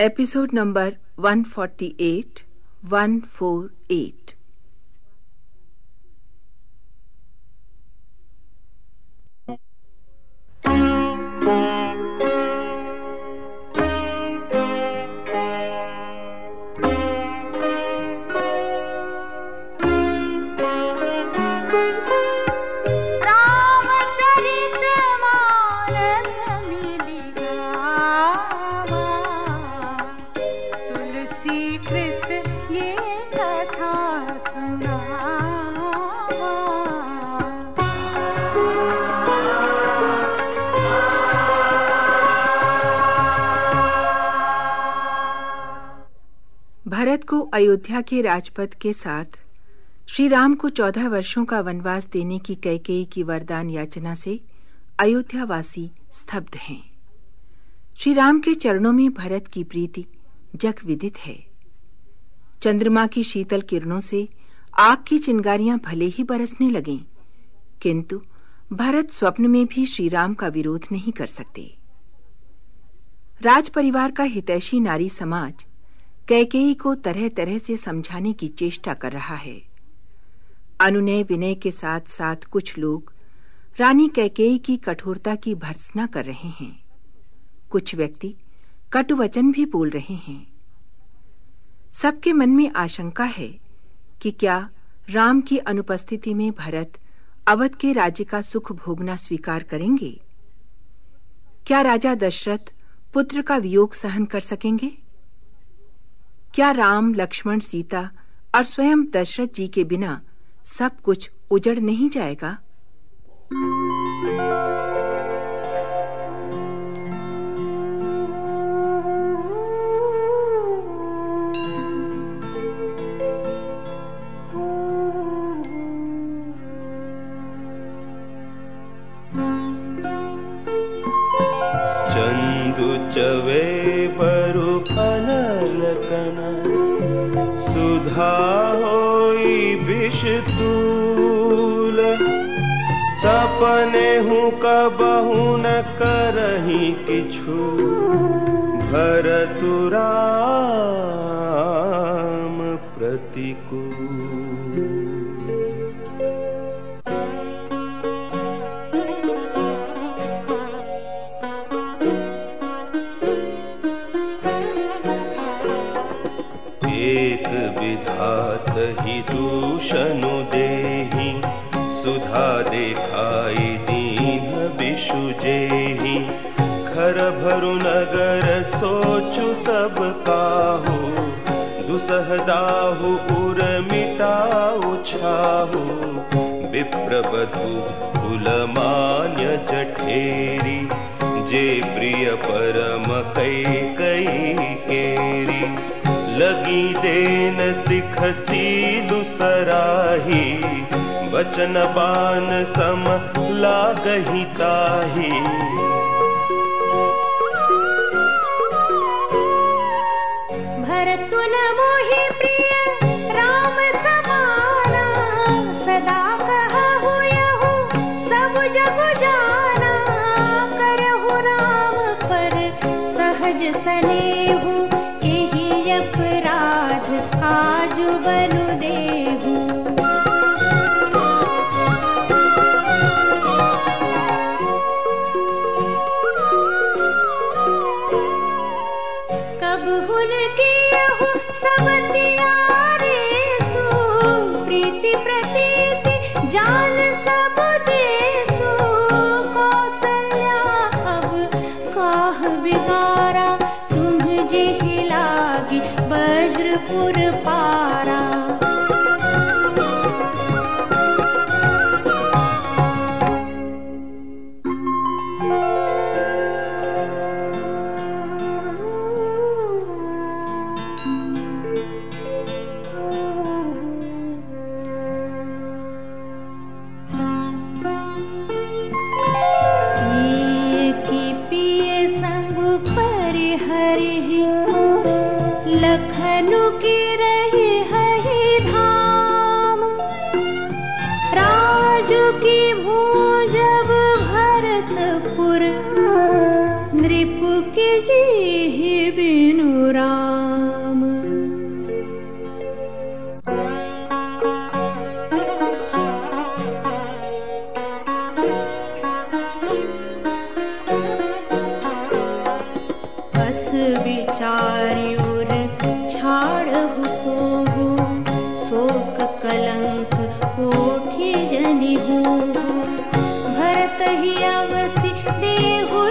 episode number 148 148 Bharat को अयोध्या के राजपथ के साथ श्री राम को चौदह वर्षों का वनवास देने की कैकेयी की वरदान याचना से अयोध्यावासी स्तब्ध हैं। श्री राम के चरणों में भरत की प्रीति जग विदित है। चंद्रमा की शीतल किरणों से आग की चिंगारियाँ भले ही बरसने लगें, किंतु भरत स्वप्न में भी श्री राम का विरोध नहीं कर सकते। राज परिवार का हितैषी नारी समाज कैकेयी को तरह तरह से समझाने की चेष्टा कर रहा है। अनुनय विनय के साथ साथ कुछ लोग रानी कैकेयी की कठोरता की भर्सना कर रहे हैं। कुछ व्यक्ति कटु वचन भी बोल रहे हैं। सबके मन में आशंका है कि क्या राम की अनुपस्थिति में भरत अवध के राज्य का सुख भोगना स्वीकार करेंगे? क्या राजा दशरथ पुत्र का वियोग सहन कर सकेंगे? क्या राम, लक्ष्मण, सीता और स्वयं दशरथ जी के बिना सब कुछ उजड़ नहीं जाएगा? चंदु चवे बरु कनलकन सुधा होई विष तूल। सपने हूँ कबहू न करही किछु। भरतुराम प्रतिकूल। सुधा देखाई दीन विषु जेहि। खर भरु नगर सोचु सब काहू। छाहू। विप्रवधु कुलमान्य जठेरी। जे प्रिय परम कई कई केरी। लगी देन सिख सीलु सराही बचन बान सम लागही ताही। भरतुल मोहि प्रिय पूरपा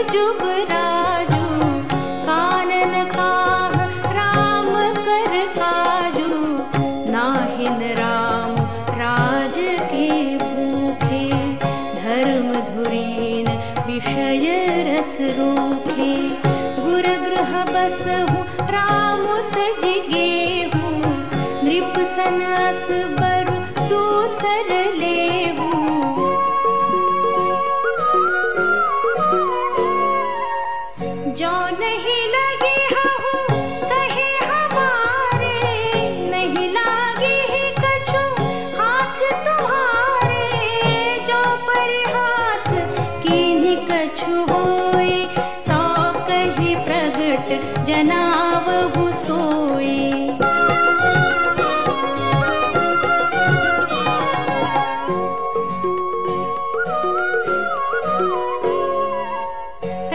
जुग कानन काह राम कर काजू। नाहिन राम राज के भूखे धर्म धुरीन विषय रस रूखे। गुर गृह बसहु राम तजिगेहु नृप सनस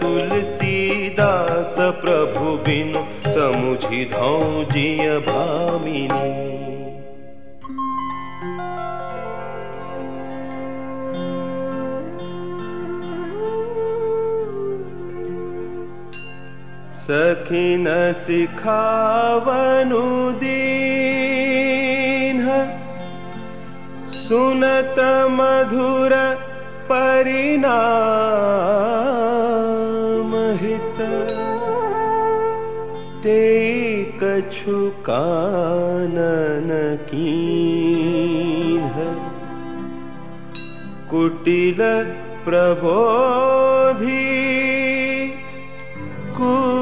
तुलसीदास प्रभु बिनु समुझि धौ जिय भामिनी सखिन सिखावनु दीन सुनत मधुर परिणाम कछु कानन कीन्ह कुटिल प्रबोधि कुवरी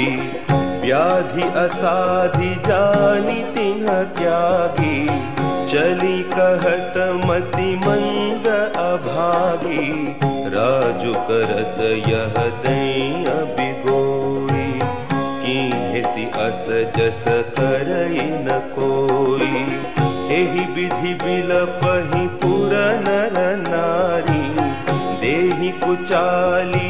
भूखी व्याधि असाधि जानि तिन त्यागी चली कहत मति मंद अभागी। राजु करत यह दैय कीन्हेसि अस जस करई न कोई। एहि विधि बिलपहि पुर नर। नारी देहि कुचालिहि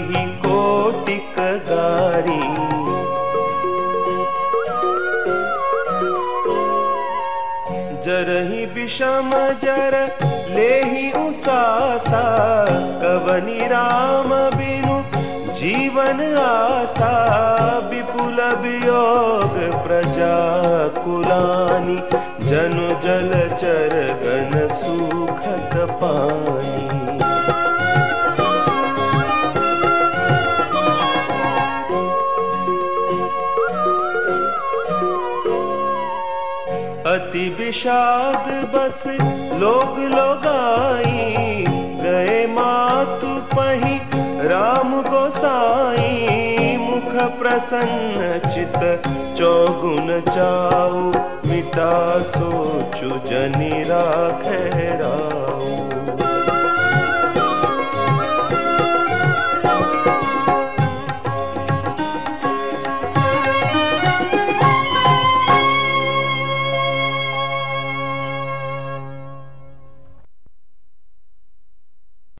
विषम जर लेहि उसासा, कवनि राम बिनु जीवन आसा। विपुल वियोग प्रजा कुलानी, जनु जल चर गण सुखत पानी। अति विषाद बस लोग लोगाई, गए मातु पही राम गोसाई, मुख प्रसन्न चित चौगुन जाऊ मिटा सोचु जनि राखे राम।